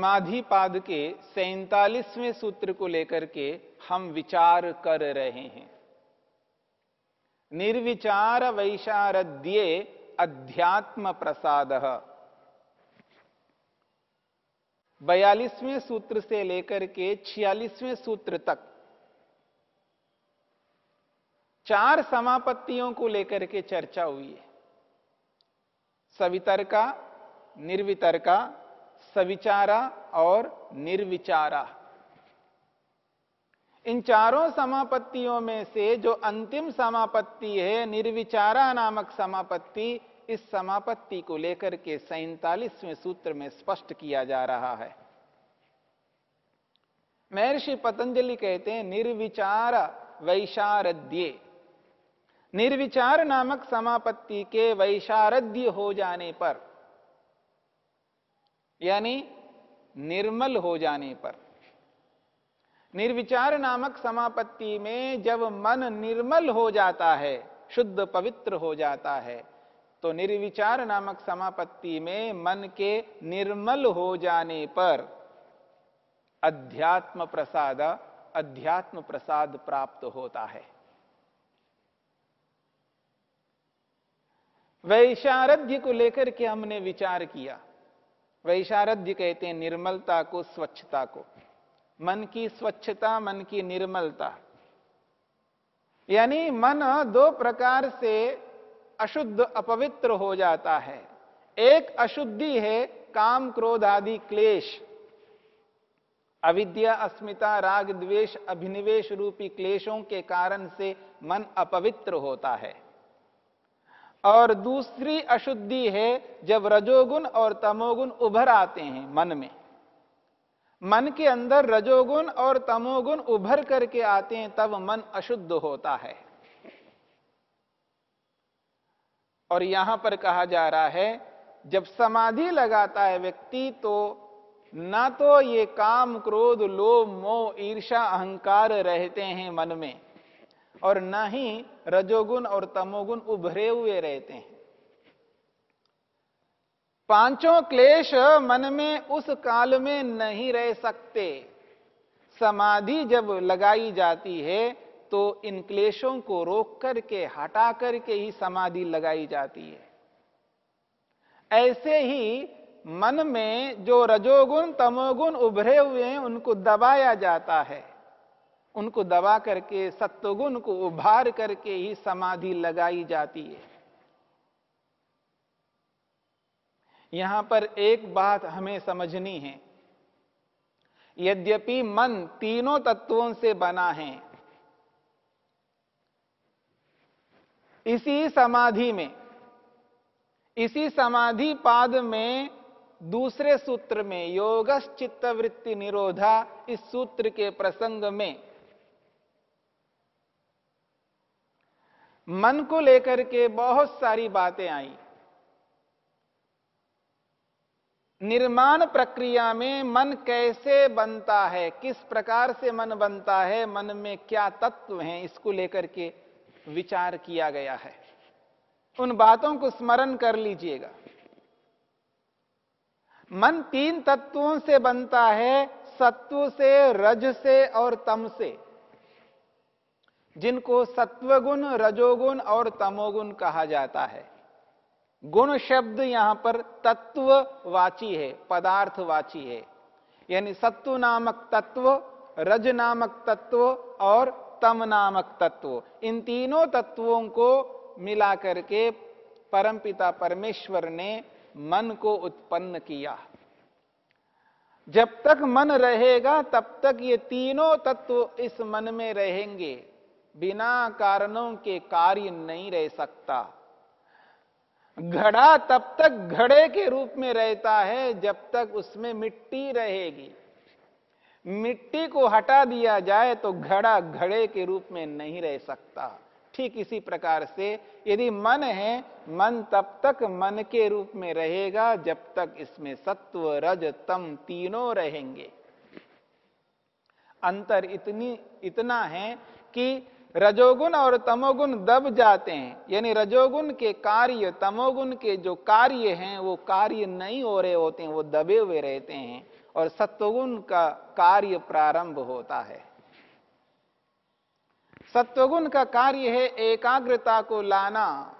समाधि पाद के सैतालीसवें सूत्र को लेकर के हम विचार कर रहे हैं। निर्विचार वैशारद्ये अध्यात्म प्रसाद। बयालीसवें सूत्र से लेकर के छियालीसवें सूत्र तक। चार समापत्तियों को लेकर के चर्चा हुई है। सवितरका, निर्वितरका सविचारा और निर्विचारा। इन चारों समापत्तियों में से जो अंतिम समापत्ति है, निर्विचारा नामक समापत्ति, इस समापत्ति को लेकर के सैतालीसवें सूत्र में स्पष्ट किया जा रहा है। महर्षि पतंजलि कहते हैं, निर्विचार वैशारद्ये। निर्विचार नामक समापत्ति के वैशारद्य हो जाने पर यानी निर्मल हो जाने पर। निर्विचार नामक समापत्ति में जब मन निर्मल हो जाता है, शुद्ध पवित्र हो जाता है तो निर्विचार नामक समापत्ति में मन के निर्मल हो जाने पर अध्यात्म प्रसाद अध्यात्म प्रसाद प्राप्त होता है। वैशारध्य को लेकर के हमने विचार किया। वैशारध्य कहते हैं निर्मलता को, स्वच्छता को। मन की स्वच्छता, मन की निर्मलता। यानी मन दो प्रकार से अशुद्ध, अपवित्र हो जाता है। एक अशुद्धि है काम, क्रोध आदि, क्लेश। अविद्या, अस्मिता, राग, द्वेष, अभिनिवेश रूपी क्लेशों के कारण से मन अपवित्र होता है। और दूसरी अशुद्धि है जब रजोगुण और तमोगुण उभर आते हैं मन में। मन के अंदर रजोगुण और तमोगुण उभर करके आते हैं, तब मन अशुद्ध होता है। और यहाँ पर कहा जा रहा है, जब समाधि लगाता है व्यक्ति तो ना तो ये काम, क्रोध, लोभ, मोह ईर्षा अहंकार रहते हैं मन में। और न ही रजोगुण और तमोगुण उभरे हुए रहते हैं। पाँचों क्लेश मन में उस काल में नहीं रह सकते। समाधि जब लगाई जाती है तो इन क्लेशों को रोक करके, हटा करके ही समाधि लगाई जाती है। ऐसे ही मन में जो रजोगुण, तमोगुण उभरे हुए हैं, उनको दबाया जाता है। उनको दबा करके, सत्वगुण को उभार करके ही समाधि लगाई जाती है। यहाँ पर एक बात हमें समझनी है। यद्यपि मन तीनों तत्वों से बना है, इसी समाधि में, इसी समाधि पाद में, दूसरे सूत्र में योगस चित्तवृत्ति निरोधा इस सूत्र के प्रसंग में मन को लेकर के बहुत सारी बातें आई। निर्माण प्रक्रिया में मन कैसे बनता है, किस प्रकार से मन बनता है, मन में क्या तत्व हैं, इसको लेकर के विचार किया गया है। उन बातों को स्मरण कर लीजिएगा। मन तीन तत्वों से बनता है, सत्व से, रज से और तम से। जिनको सत्वगुण, रजोगुण और तमोगुण कहा जाता है। गुण शब्द यहाँ पर तत्ववाची है, पदार्थवाची है। यानी सत्व नामक तत्व, रज नामक तत्व और तम नामक तत्व, इन तीनों तत्वों को मिला करके परमपिता परमेश्वर ने मन को उत्पन्न किया। जब तक मन रहेगा, तब तक ये तीनों तत्व इस मन में रहेंगे। बिना कारणों के कार्य नहीं रह सकता। घड़ा तब तक घड़े के रूप में रहता है जब तक उसमें मिट्टी रहेगी। मिट्टी को हटा दिया जाए तो घड़ा घड़े के रूप में नहीं रह सकता। ठीक इसी प्रकार से यदि मन है, मन तब तक मन के रूप में रहेगा जब तक इसमें सत्व, रज, तम तीनों रहेंगे। अंतर इतनी, इतना है कि रजोगुण और तमोगुण दब जाते हैं। यानी रजोगुण के कार्य, तमोगुण के जो कार्य हैं, वो कार्य नहीं हो रहे होते हैं, वो दबे हुए रहते हैं और सत्वगुण का कार्य प्रारंभ होता है। सत्वगुण का कार्य है एकाग्रता को लाना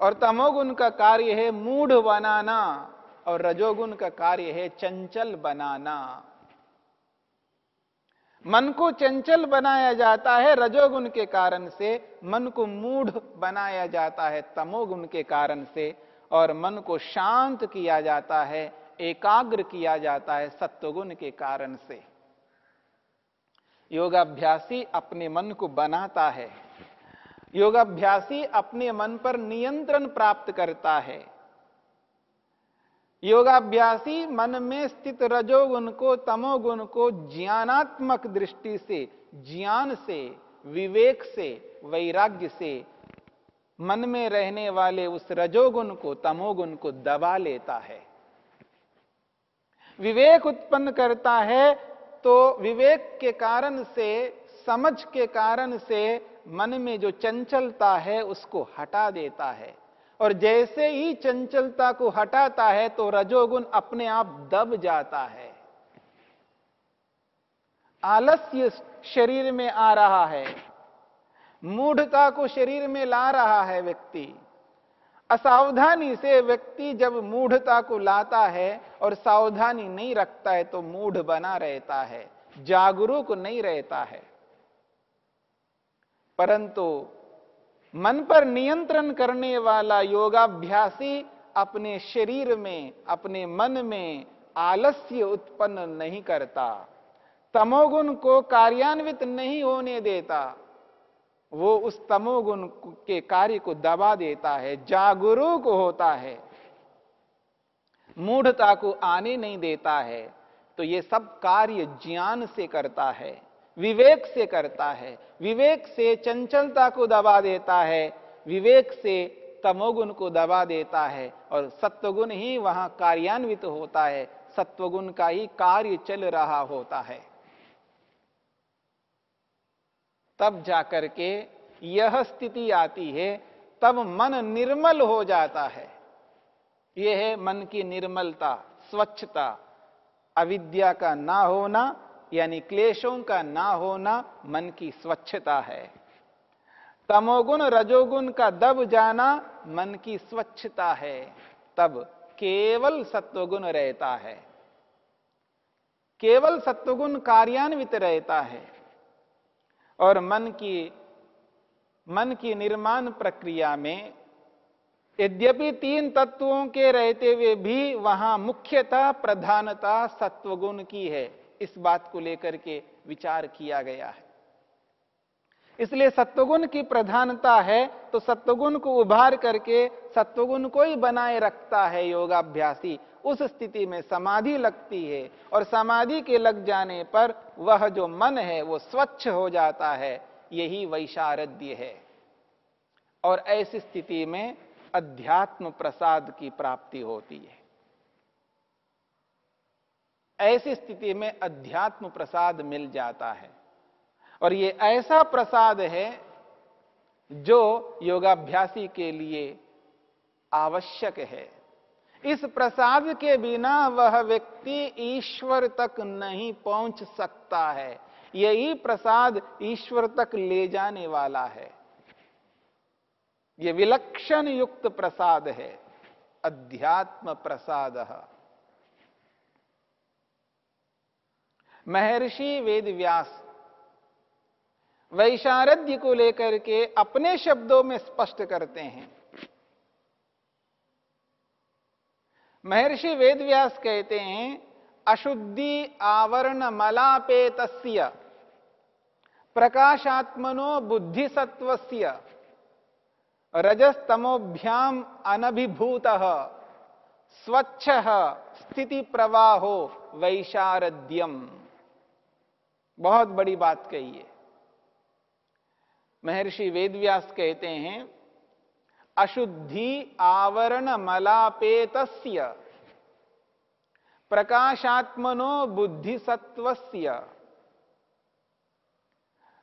और तमोगुण का कार्य है मूढ़ बनाना और रजोगुण का कार्य है चंचल बनाना। मन को चंचल बनाया जाता है रजोगुण के कारण से, मन को मूढ़ बनाया जाता है तमोगुण के कारण से, और मन को शांत किया जाता है, एकाग्र किया जाता है सत्वगुण के कारण से। योगाभ्यासी अपने मन को बनाता है। योगाभ्यासी अपने मन पर नियंत्रण प्राप्त करता है। योगाभ्यासी मन में स्थित रजोगुण को, तमोगुण को ज्ञानात्मक दृष्टि से, ज्ञान से, विवेक से, वैराग्य से मन में रहने वाले उस रजोगुण को, तमोगुण को दबा लेता है। विवेक उत्पन्न करता है तो विवेक के कारण से, समझ के कारण से मन में जो चंचलता है उसको हटा देता है। और जैसे ही चंचलता को हटाता है तो रजोगुण अपने आप दब जाता है। आलस्य शरीर में आ रहा है। मूढ़ता को शरीर में ला रहा है व्यक्ति। असावधानी से व्यक्ति जब मूढ़ता को लाता है और सावधानी नहीं रखता है तो मूढ़ बना रहता है, जागरूक नहीं रहता है। परंतु मन पर नियंत्रण करने वाला योगाभ्यासी अपने शरीर में, अपने मन में आलस्य उत्पन्न नहीं करता। तमोगुण को कार्यान्वित नहीं होने देता। वो उस तमोगुण के कार्य को दबा देता है, जागरूक होता है। मूढ़ता को आने नहीं देता है। तो ये सब कार्य ज्ञान से करता है। विवेक से करता है। विवेक से चंचलता को दबा देता है। विवेक से तमोगुण को दबा देता है और सत्वगुण ही वहाँ कार्यान्वित होता है। सत्वगुण का ही कार्य चल रहा होता है। तब जाकर के यह स्थिति आती है, तब मन निर्मल हो जाता है। यह है मन की निर्मलता, स्वच्छता, अविद्या का ना होना यानी क्लेशों का ना होना मन की स्वच्छता है। तमोगुण रजोगुण का दब जाना मन की स्वच्छता है। तब केवल सत्वगुण रहता है। केवल सत्वगुण कार्यान्वित रहता है। और मन की मन की निर्माण प्रक्रिया में यद्यपि तीन तत्वों के रहते हुए भी वहाँ मुख्यता प्रधानता सत्वगुण की है। इस बात को लेकर के विचार किया गया है। इसलिए सत्वगुण की प्रधानता है तो सत्वगुण को उभार करके सत्वगुण को ही बनाए रखता है योगाभ्यासी। उस स्थिति में समाधि लगती है और समाधि के लग जाने पर वह जो मन है, वो स्वच्छ हो जाता है। यही वैशारद्य है। और ऐसी स्थिति में अध्यात्म प्रसाद की प्राप्ति होती है। ऐसी स्थिति में अध्यात्म प्रसाद मिल जाता है। और ये ऐसा प्रसाद है जो योगाभ्यासी के लिए आवश्यक है। इस प्रसाद के बिना वह व्यक्ति ईश्वर तक नहीं पहुँच सकता है। यही प्रसाद ईश्वर तक ले जाने वाला है। यह विलक्षण युक्त प्रसाद है। अध्यात्म प्रसाद। महर्षि वेद व्यास वैशारद्य को लेकर के अपने शब्दों में स्पष्ट करते हैं। महर्षि वेदव्यास कहते हैं, अशुद्धि आवरण मलापेत प्रकाशात्मनो बुद्धिसत्वस्य रजस्तमोभ्याम अनभिभूत, स्वच्छ स्थिति प्रवाहो वैशारद्यम। बहुत बड़ी बात कही है। महर्षि वेदव्यास कहते हैं, अशुद्धि आवरण मलापेत प्रकाशात्मनो बुद्धिसत्वस्य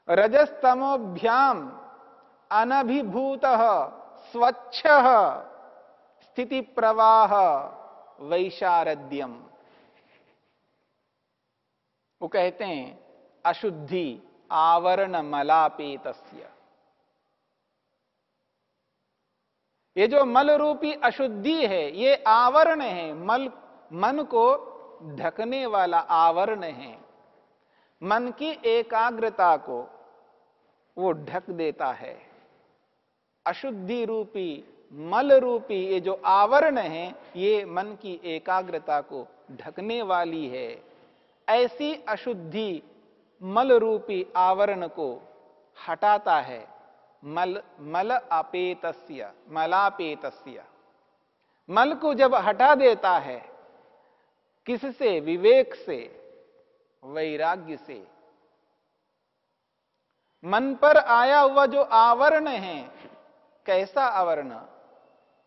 रजस्तमोभ्याम अनभिभूत स्वच्छ स्थिति प्रवाह वैशारद्यम। वो कहते हैं अशुद्धि आवरण मलापेत ये जो मल रूपी अशुद्धि है, ये आवरण है, मल, मन को ढकने वाला आवरण है। मन की एकाग्रता को वो ढक देता है। अशुद्धि रूपी, मल रूपी ये जो आवरण है, ये मन की एकाग्रता को ढकने वाली है। ऐसी अशुद्धि मल रूपी आवरण को हटाता है। मल मल अपेतस्य, मलापेतस्य। मल को जब हटा देता है, किससे? विवेक से, वैराग्य से। मन पर आया हुआ जो आवरण है, कैसा आवरण?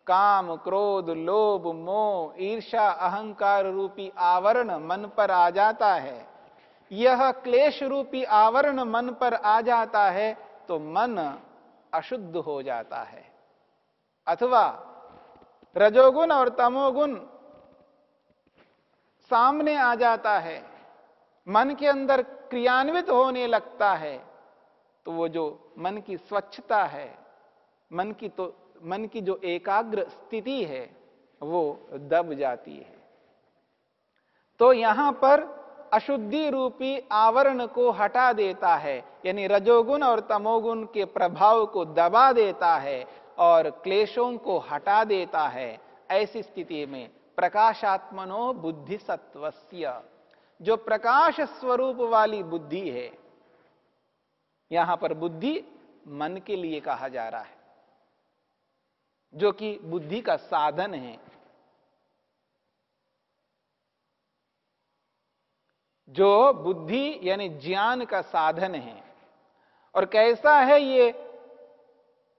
काम, क्रोध, लोभ, मोह ईर्षा अहंकार रूपी आवरण मन पर आ जाता है। यह क्लेश रूपी आवरण मन पर आ जाता है तो मन अशुद्ध हो जाता है। अथवा रजोगुण और तमोगुण सामने आ जाता है, मन के अंदर क्रियान्वित होने लगता है तो वो जो मन की स्वच्छता है, मन की तो मन की जो एकाग्र स्थिति है, वो दब जाती है। तो यहाँ पर अशुद्धि रूपी आवरण को हटा देता है, यानी रजोगुण और तमोगुण के प्रभाव को दबा देता है और क्लेशों को हटा देता है, ऐसी स्थिति में प्रकाशात्मनो बुद्धि सत्वस्य जो प्रकाश स्वरूप वाली बुद्धि है, यहाँ पर बुद्धि मन के लिए कहा जा रहा है, जो कि बुद्धि का साधन है। जो बुद्धि यानी ज्ञान का साधन है। और कैसा है ये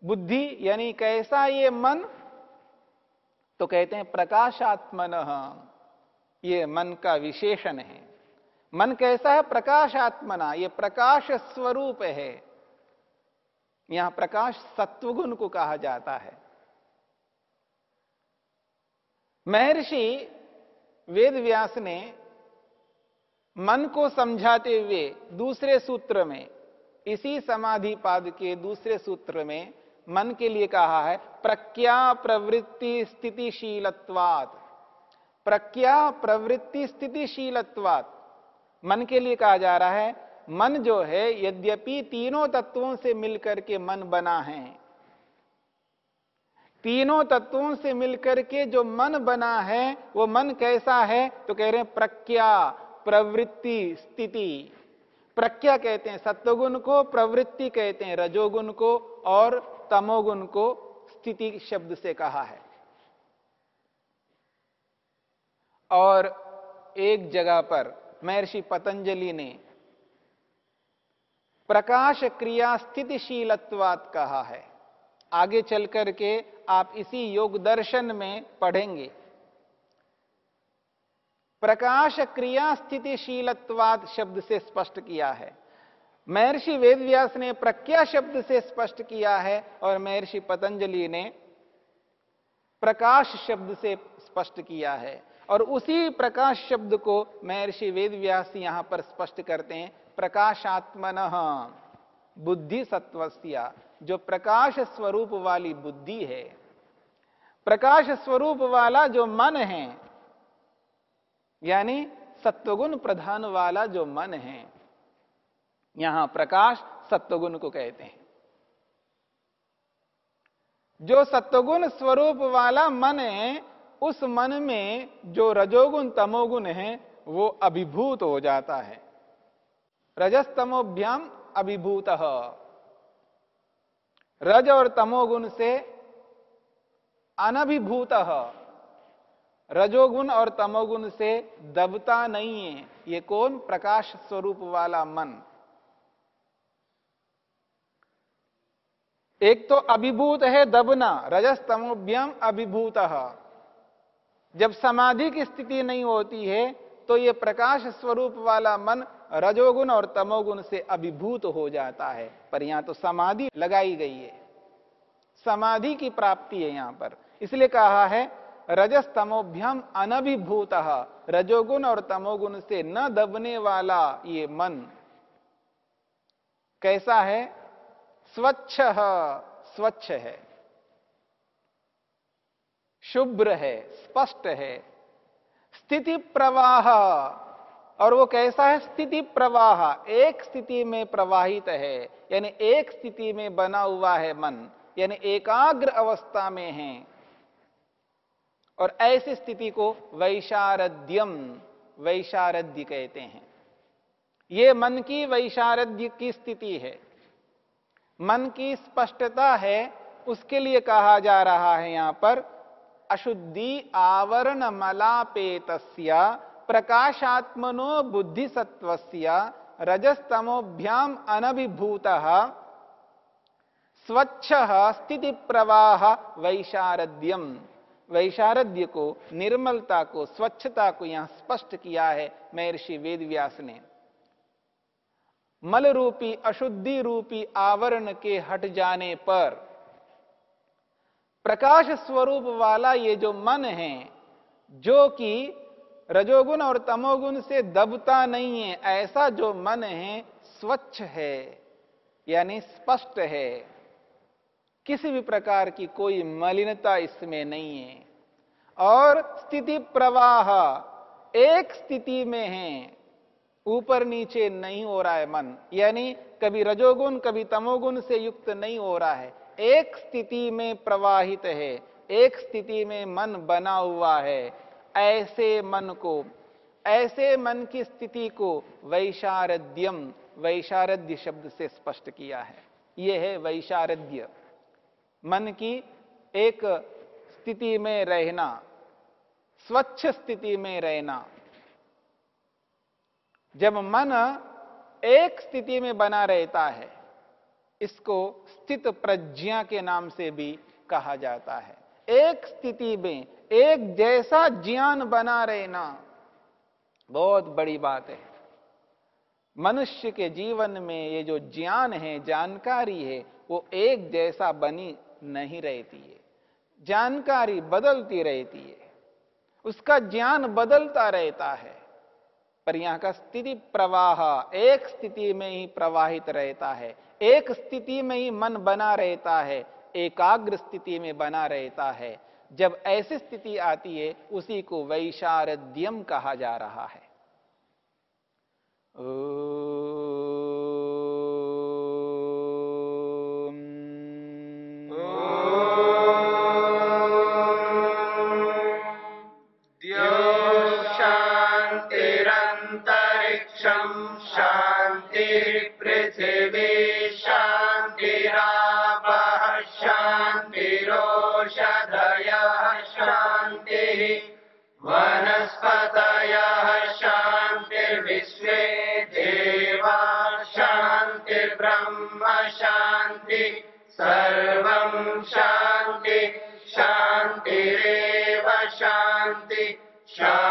बुद्धि, यानी कैसा ये मन? तो कहते हैं प्रकाशात्मन। ये मन का विशेषण है। मन कैसा है? प्रकाशात्मना। ये प्रकाश स्वरूप है। यहाँ प्रकाश सत्वगुण को कहा जाता है। महर्षि वेदव्यास ने मन को समझाते हुए दूसरे सूत्र में, इसी समाधि पाद के दूसरे सूत्र में मन के लिए कहा है प्रज्ञा प्रवृत्ति स्थितिशीलत्वात। प्रज्ञा प्रवृत्ति स्थितिशीलत्वात। मन के लिए कहा जा रहा है, मन जो है, यद्यपि तीनों तत्वों से मिलकर के मन बना है। तीनों तत्वों से मिलकर के जो मन बना है, वो मन कैसा है? तो कह रहे हैं प्रज्ञा प्रवृत्ति स्थिति। प्रज्ञा कहते हैं, सत्वगुण को प्रवृत्ति कहते हैं, रजोगुण को और तमोगुण को स्थिति शब्द से कहा है। और एक जगह पर महर्षि पतंजलि ने प्रकाश क्रिया स्थितिशीलत्वात कहा है। आगे चल करके आप इसी योग दर्शन में पढ़ेंगे। प्रकाश क्रिया स्थितिशीलत्वाद शब्द से स्पष्ट किया है। महर्षि वेदव्यास ने प्रज्ञा शब्द से स्पष्ट किया है और महर्षि पतंजलि ने प्रकाश शब्द से स्पष्ट किया है। और उसी प्रकाश शब्द को महर्षि वेदव्यास यहाँ पर स्पष्ट करते हैं, प्रकाशात्मन, बुद्धि सत्वस्या जो प्रकाश स्वरूप वाली बुद्धि है। प्रकाश स्वरूप वाला जो मन है यानी सत्वगुण प्रधान वाला जो मन है, यहाँ प्रकाश सत्वगुण को कहते हैं। जो सत्वगुण स्वरूप वाला मन है, उस मन में जो रजोगुण तमोगुण है, वो अभिभूत हो जाता है। रजस्तमोभ्याम अभिभूत। रज और तमोगुण से अनभिभूत। रजोगुण और तमोगुण से दबता नहीं है। ये कौन? प्रकाश स्वरूप वाला मन। एक तो अभिभूत है दबना रजस तमोभ्यम अभिभूत। जब समाधि की स्थिति नहीं होती है तो ये प्रकाश स्वरूप वाला मन रजोगुण और तमोगुण से अभिभूत हो जाता है। पर यहाँ तो समाधि लगाई गई है। समाधि की प्राप्ति है यहाँ पर। इसलिए कहा है रजस तमोभ्यम अनभिभूत, रजोगुण और तमोगुण से न दबने वाला ये मन। कैसा है? स्वच्छ स्वच्छ है। शुभ्र है, स्पष्ट है। स्थिति प्रवाह, और वो कैसा है? स्थिति प्रवाह, एक स्थिति में प्रवाहित है, यानी एक स्थिति में बना हुआ है मन, यानी एकाग्र अवस्था में है। और ऐसी स्थिति को वैशारद्यम वैशारद्य कहते हैं। ये मन की वैशारद्य की स्थिति है। मन की स्पष्टता है, उसके लिए कहा जा रहा है यहाँ पर, अशुद्धि आवरण मलापेत प्रकाशात्मनो बुद्धि सत्व रजस्तमोभ्याम अनभिभूत, स्वच्छ स्थिति प्रवाह वैशारद्यम वैशारद्य को, निर्मलता को, स्वच्छता को यहाँ स्पष्ट किया है महर्षि वेदव्यास ने। मल रूपी अशुद्धि रूपी आवरण के हट जाने पर प्रकाश स्वरूप वाला ये जो मन है, जो कि रजोगुण और तमोगुण से दबता नहीं है, ऐसा जो मन है, स्वच्छ है, यानी स्पष्ट है। किसी भी प्रकार की कोई मलिनता इसमें नहीं है। और स्थिति प्रवाह एक स्थिति में है, ऊपर नीचे नहीं हो रहा है मन। यानी कभी रजोगुण, कभी तमोगुण से युक्त नहीं हो रहा है। एक स्थिति में प्रवाहित है, एक स्थिति में मन बना हुआ है। ऐसे मन को, ऐसे मन की स्थिति को वैशारद्यम वैशारद्य शब्द से स्पष्ट किया है। यह है वैशारद्य मन की एक स्थिति में रहना, स्वच्छ स्थिति में रहना। जब मन एक स्थिति में बना रहता है, इसको स्थित प्रज्ञा के नाम से भी कहा जाता है। एक स्थिति में एक जैसा ज्ञान बना रहना बहुत बड़ी बात है। मनुष्य के जीवन में ये जो ज्ञान है, जानकारी है, वो एक जैसा बनी नहीं रहती है। जानकारी बदलती रहती है। उसका ज्ञान बदलता रहता है। पर यहाँ का स्थिति प्रवाह एक स्थिति में ही प्रवाहित रहता है। एक स्थिति में ही मन बना रहता है। एकाग्र स्थिति में बना रहता है। जब ऐसी स्थिति आती है, उसी को वैशारद्यम कहा जा रहा है। ओ... shine.